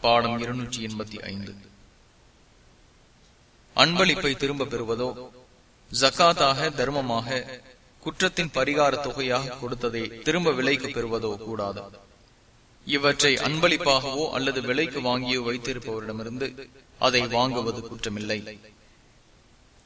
பாடம் இருநூற்றி எண்பத்தி ஐந்து. அன்பளிப்பை திரும்ப பெறுவதோ ஜக்காத்தாக தர்மமாக குற்றத்தின் பரிகார தொகையாக கொடுத்ததை திரும்ப விலைக்கு பெறுவதோ கூடாது. இவற்றை அன்பளிப்பாகவோ அல்லது விலைக்கு வாங்கியோ வைத்திருப்பவரிடமிருந்து அதை வாங்குவது குற்றமில்லை.